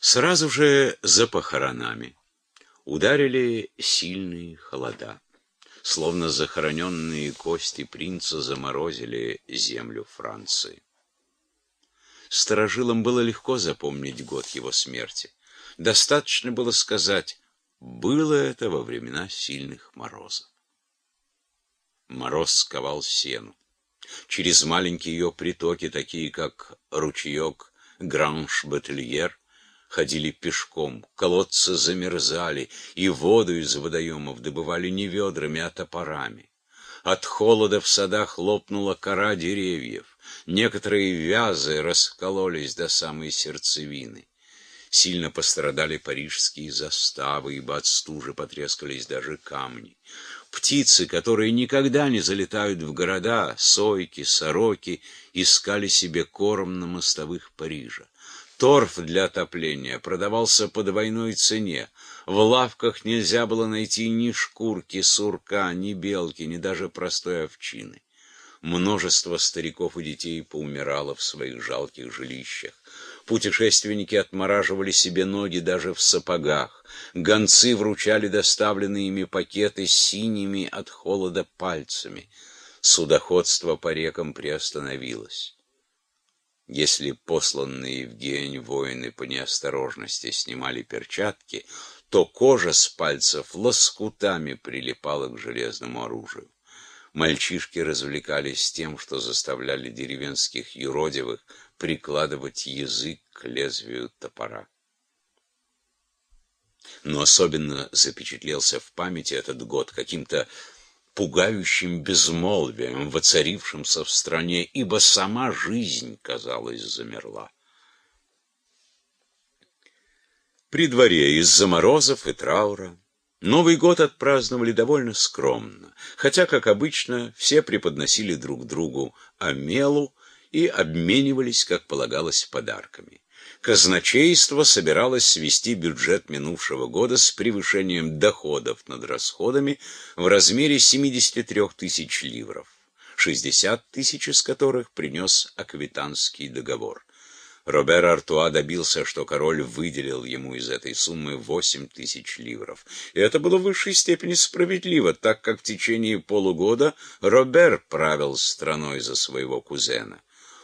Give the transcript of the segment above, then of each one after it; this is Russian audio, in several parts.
Сразу же за похоронами ударили сильные холода. Словно захороненные кости принца заморозили землю Франции. Старожилам было легко запомнить год его смерти. Достаточно было сказать, было это во времена сильных морозов. Мороз сковал сену. Через маленькие ее притоки, такие как ручеек Гранж-Бательер, ходили пешком, колодцы замерзали, и воду из водоемов добывали не ведрами, а топорами. От холода в садах лопнула кора деревьев, некоторые вязы раскололись до самой сердцевины. Сильно пострадали парижские заставы, ибо от стужи потрескались даже камни. Птицы, которые никогда не залетают в города, сойки, сороки, искали себе корм на мостовых Парижа. Торф для отопления продавался по двойной цене. В лавках нельзя было найти ни шкурки, сурка, ни белки, ни даже простой овчины. Множество стариков и детей поумирало в своих жалких жилищах. Путешественники отмораживали себе ноги даже в сапогах. Гонцы вручали доставленные ими пакеты синими от холода пальцами. Судоходство по рекам приостановилось. Если посланные в Гень воины по неосторожности снимали перчатки, то кожа с пальцев лоскутами прилипала к железному оружию. Мальчишки развлекались тем, что заставляли деревенских юродивых прикладывать язык к лезвию топора. Но особенно запечатлелся в памяти этот год каким-то пугающим безмолвием, воцарившимся в стране, ибо сама жизнь, казалось, замерла. При дворе из-за морозов и траура Новый год отпраздновали довольно скромно, хотя, как обычно, все преподносили друг другу амелу и обменивались, как полагалось, подарками. Казначейство собиралось свести бюджет минувшего года с превышением доходов над расходами в размере 73 тысяч ливров, 60 тысяч из которых принес аквитанский договор. Робер Артуа добился, что король выделил ему из этой суммы 8 тысяч ливров. И это было в высшей степени справедливо, так как в течение полугода Робер правил страной за своего кузена.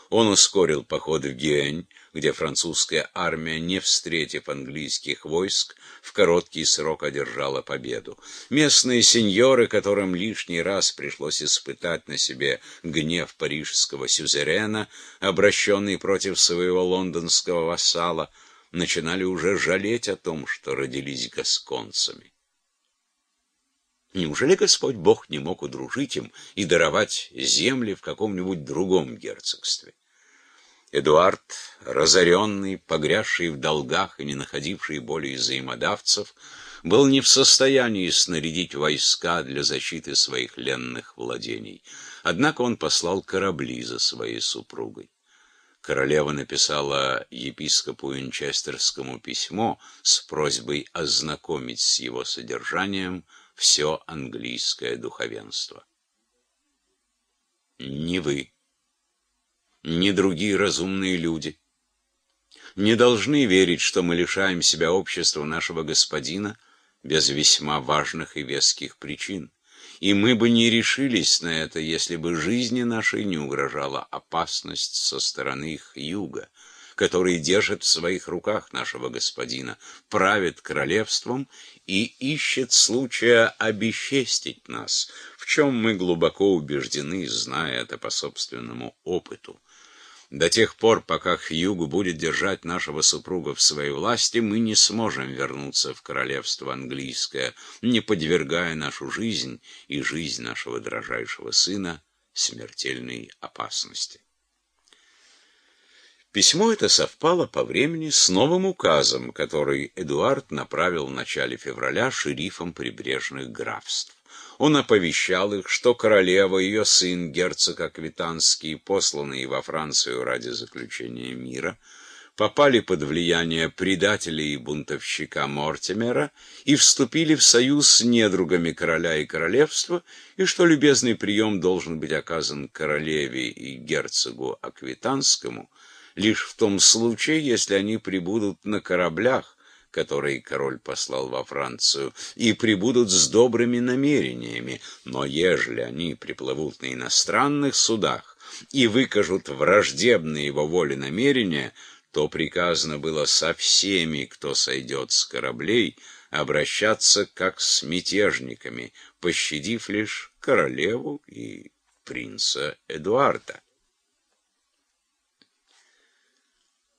Он ускорил поход в Гиэнь, где французская армия, не встретив английских войск, в короткий срок одержала победу. Местные сеньоры, которым лишний раз пришлось испытать на себе гнев парижского сюзерена, обращенный против своего лондонского вассала, начинали уже жалеть о том, что родились гасконцами. Неужели Господь Бог не мог удружить им и даровать земли в каком-нибудь другом герцогстве? Эдуард, разоренный, погрязший в долгах и не находивший более взаимодавцев, был не в состоянии снарядить войска для защиты своих ленных владений. Однако он послал корабли за своей супругой. Королева написала епископу Винчестерскому письмо с просьбой ознакомить с его содержанием все английское духовенство. Не вы, ни другие разумные люди не должны верить, что мы лишаем себя общества нашего господина без весьма важных и веских причин. И мы бы не решились на это, если бы жизни нашей не угрожала опасность со стороны их юга который держит в своих руках нашего господина, правит королевством и ищет случая обесчестить нас, в чем мы глубоко убеждены, зная это по собственному опыту. До тех пор, пока Хьюг будет держать нашего супруга в своей власти, мы не сможем вернуться в королевство английское, не подвергая нашу жизнь и жизнь нашего дрожайшего сына смертельной опасности. Письмо это совпало по времени с новым указом, который Эдуард направил в начале февраля шерифам прибрежных графств. Он оповещал их, что королева, ее сын, герцог Аквитанский, посланные во Францию ради заключения мира, попали под влияние предателей и бунтовщика Мортимера и вступили в союз с недругами короля и королевства, и что любезный прием должен быть оказан королеве и герцогу Аквитанскому, лишь в том случае, если они прибудут на кораблях, которые король послал во Францию, и прибудут с добрыми намерениями, но ежели они приплывут на иностранных судах и выкажут враждебные его воле намерения, то приказано было со всеми, кто сойдет с кораблей, обращаться как с мятежниками, пощадив лишь королеву и принца Эдуарда.